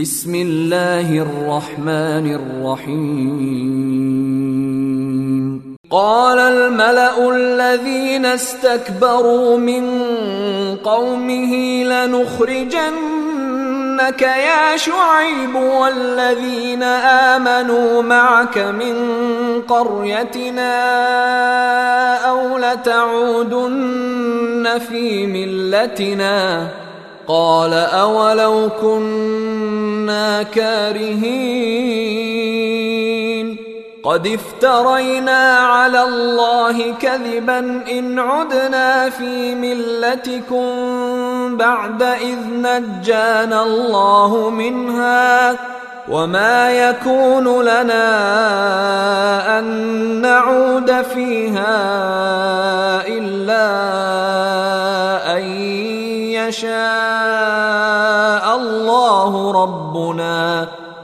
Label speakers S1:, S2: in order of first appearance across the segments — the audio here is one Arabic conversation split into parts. S1: بسم الله الرحمن الرحيم قال الملا الذين استكبروا من قومه لنخرجنك يا شعيب والذين امنوا معك من قريتنا او لتعودن في ملتنا قال اولو كنا كارهين قد افترينا على الله كذبا ان عدنا في ملتكم بعد اذ نجانا الله منها وما يكون لنا أن نعود فيها إلا أن يشاء الله ربنا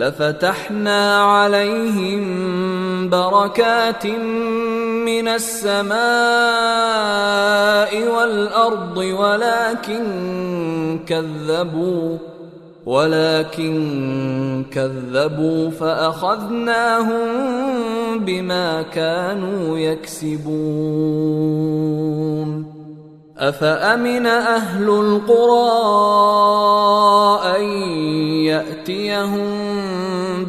S1: لفتحنا عليهم بركات من السماء والارض ولكن كذبوا ولكن كذبوا فاخذناهم بما كانوا يكسبون افامن اهل القرى ان ياتيهم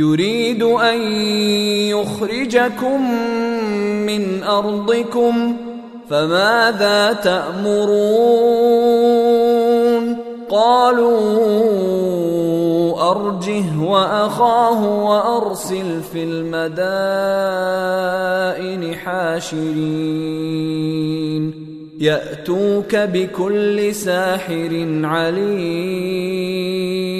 S1: يريد ان يخرجكم من ارضكم فماذا تامرون قالوا ارجه واخاه وارسل في المدائن حاشرين ياتوك بكل ساحر عليم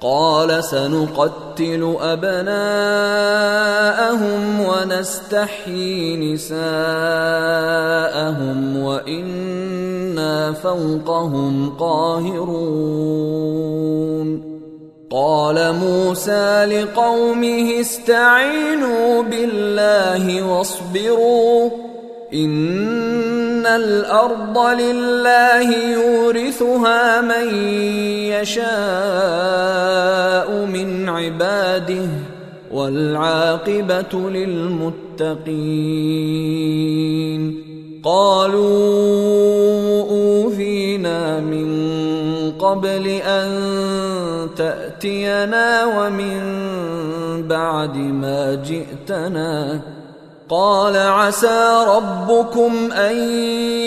S1: قال سنقتل ابناءهم ونستحيي نساءهم وانا فوقهم قاهرون قال موسى لقومه استعينوا بالله واصبروا إِنَّ الارض لله يورثها من يشاء من عباده والعاقبه للمتقين قالوا اوذينا من قبل ان تاتينا ومن بعد ما جئتنا قال عسى ربكم ان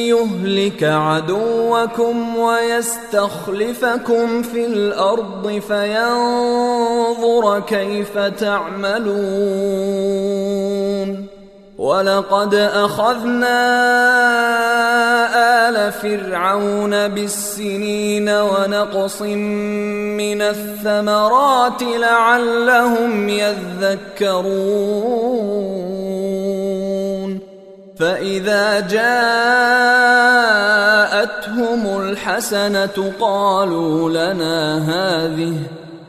S1: يهلك عدوكم ويستخلفكم في الارض فينظر كيف تعملون ولقد اخذنا ال فرعون بالسنين ونقص من الثمرات لعلهم يذكرون فاذا جاءتهم الحسنه قالوا لنا هذه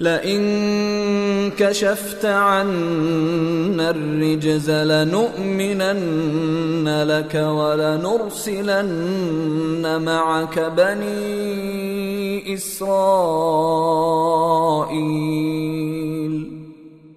S1: لئن كشفت عنا الرجز لنؤمنن لك ولنرسلن معك بني اسرائيل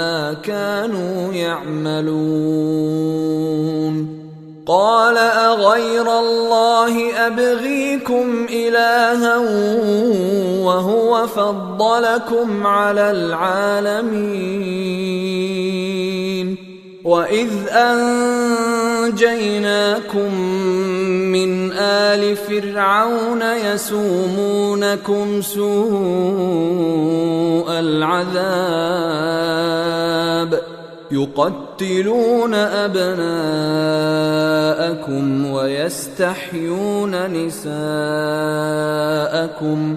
S1: ما كانوا يعملون قال اغير الله ابغيكم الها وهو فضلكم على العالمين واذ انجيناكم من ال فرعون يسومونكم سوء العذاب يقتلون ابناءكم ويستحيون نساءكم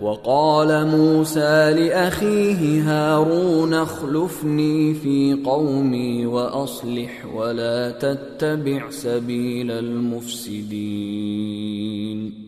S1: وقال موسى لاخيه هارون اخلفني في قومي واصلح ولا تتبع سبيل المفسدين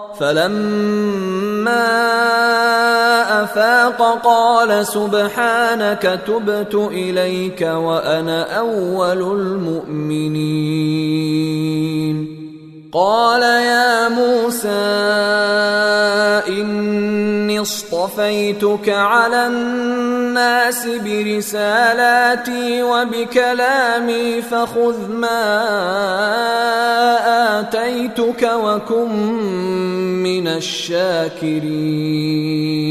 S1: فلما افاق قال سبحانك تبت اليك وانا اول المؤمنين قال يا موسى اني اصطفيتك على الناس برسالاتي وبكلامي فخذ ما اتيتك وكن من الشاكرين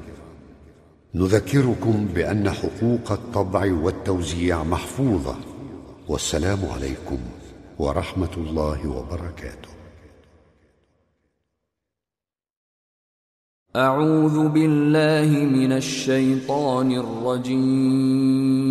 S1: نذكركم بأن حقوق الطبع والتوزيع محفوظة والسلام عليكم ورحمة الله وبركاته أعوذ بالله من الشيطان الرجيم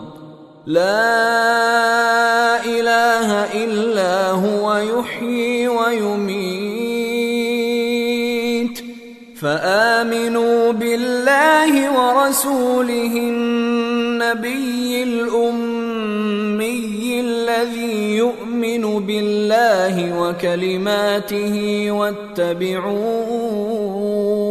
S1: لا اله الا هو يحيي ويميت فامنوا بالله ورسوله النبي الامي الذي يؤمن بالله وكلماته واتبعوه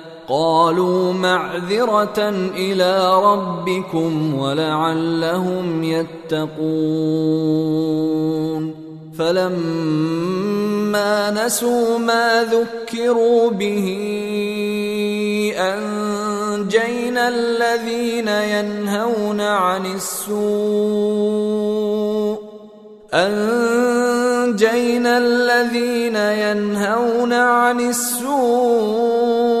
S1: قالوا معذره الى ربكم ولعلهم يتقون فلما نسوا ما ذكروا به انجينا الذين ينهون عن السوء انجينا الذين ينهون عن السوء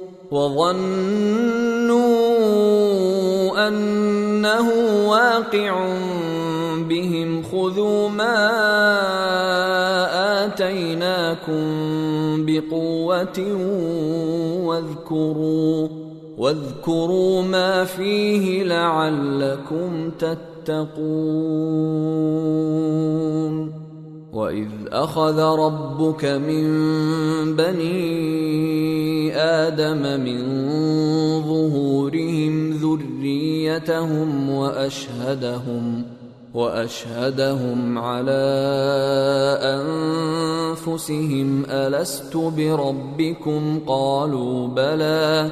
S1: وظنوا انه واقع بهم خذوا ما اتيناكم بقوه واذكروا واذكروا ما فيه لعلكم تتقون واذ اخذ ربك من بني ادم من ظهورهم ذريتهم واشهدهم واشهدهم على انفسهم الست بربكم قالوا بلى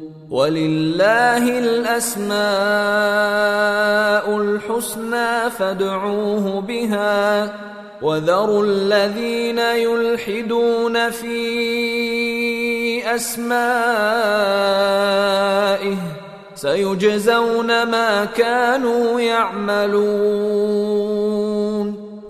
S1: ولله الاسماء الحسنى فادعوه بها وذروا الذين يلحدون في اسمائه سيجزون ما كانوا يعملون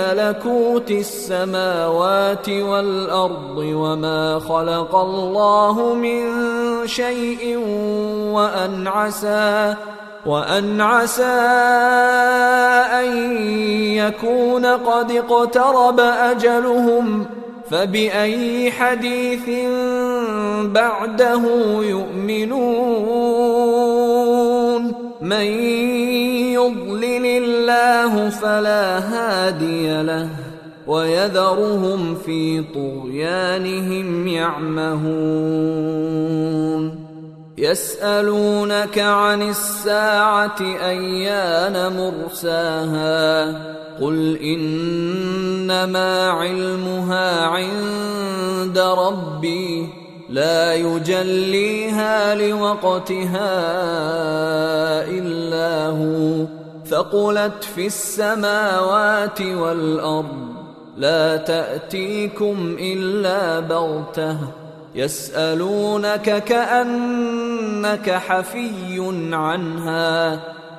S1: ملكوت السماوات والارض وما خلق الله من شيء وان عسى وان عسى ان يكون قد اقترب اجلهم فباي حديث بعده يؤمنون من يضلل الله فلا هادي له ويذرهم في طغيانهم يعمهون يسالونك عن الساعه ايان مرساها قل انما علمها عند ربي لا يجليها لوقتها الا هو ثقلت في السماوات والارض لا تاتيكم الا بغته يسالونك كانك حفي عنها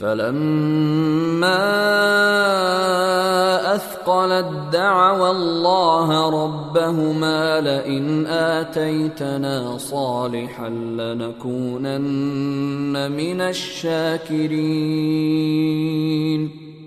S1: فلما اثقلت دعوا الله ربهما لئن اتيتنا صالحا لنكونن من الشاكرين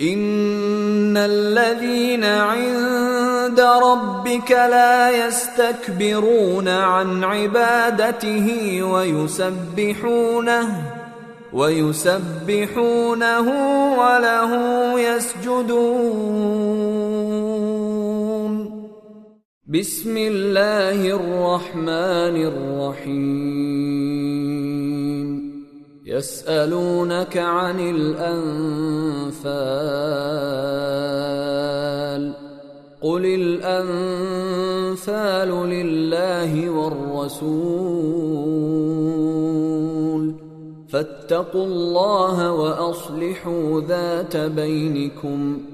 S1: ان الذين عند ربك لا يستكبرون عن عبادته ويسبحونه ويسبحونه وله يسجدون بسم الله الرحمن الرحيم يسألونك عن الأنفال قل الأنفال لله والرسول فاتقوا الله وأصلحوا ذات بينكم ۖ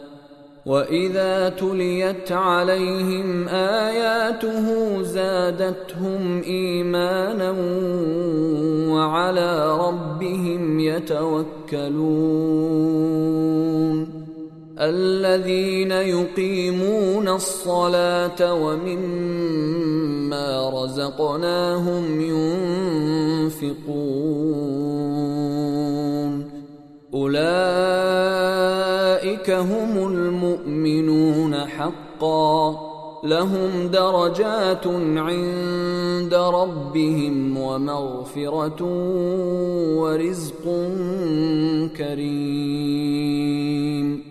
S1: واذا تليت عليهم اياته زادتهم ايمانا وعلى ربهم يتوكلون الذين يقيمون الصلاه ومما رزقناهم ينفقون اولئك أولئك هم المؤمنون حقا لهم درجات عند ربهم ومغفرة ورزق كريم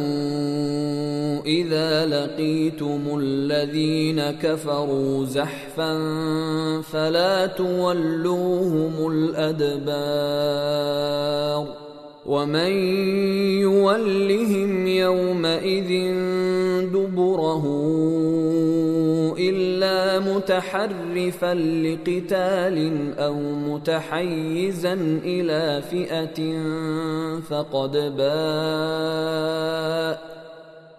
S1: إذا لقيتم الذين كفروا زحفا فلا تولوهم الأدبار ومن يولهم يومئذ دبره إلا متحرفا لقتال أو متحيزا إلى فئة فقد بَاءَ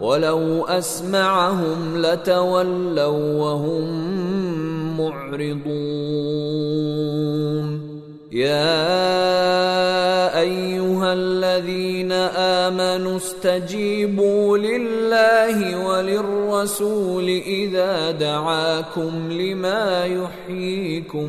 S1: ولو اسمعهم لتولوا وهم معرضون يا ايها الذين امنوا استجيبوا لله وللرسول اذا دعاكم لما يحييكم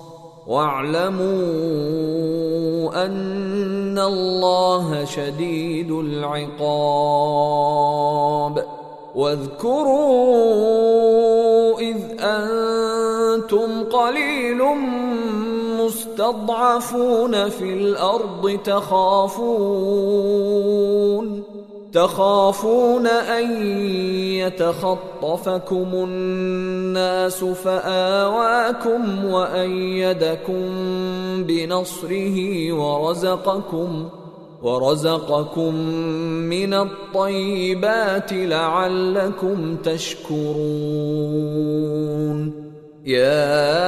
S1: واعلموا ان الله شديد العقاب واذكروا اذ انتم قليل مستضعفون في الارض تخافون تخافون ان يتخطفكم الناس فاواكم وايدكم بنصره ورزقكم ورزقكم من الطيبات لعلكم تشكرون يا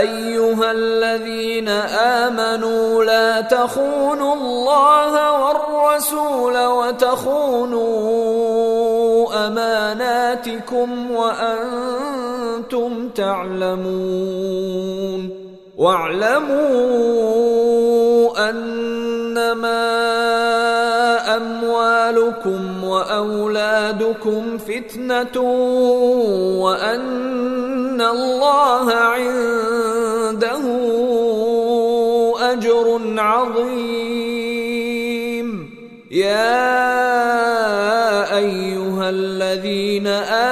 S1: ايها الذين امنوا لا تخونوا الله والرسول وتخونوا اماناتكم وانتم تعلمون واعلموا انما اموالكم واولادكم فتنه وان الله عنده اجر عظيم يا ايها الذين امنوا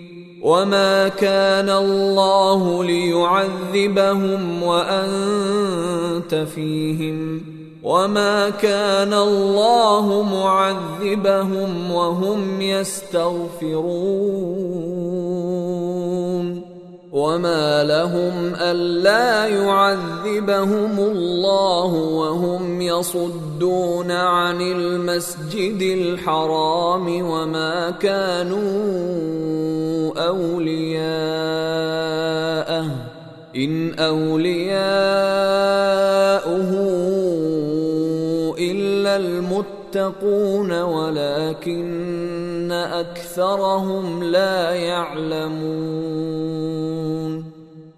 S1: وما كان الله ليعذبهم وانت فيهم وما كان الله معذبهم وهم يستغفرون وما لهم ألا يعذبهم الله وهم يصدون عن المسجد الحرام وما كانوا أولياءه إن اولياءه إلا المتقون ولكن أكثرهم لا يعلمون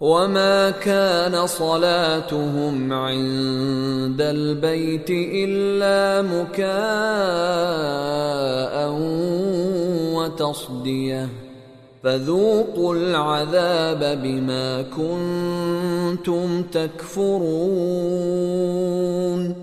S1: وما كان صلاتهم عند البيت الا مكاء وتصديه فذوقوا العذاب بما كنتم تكفرون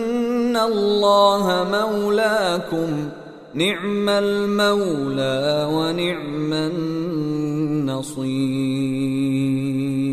S1: الله مولاكم نعم المولى ونعم النصير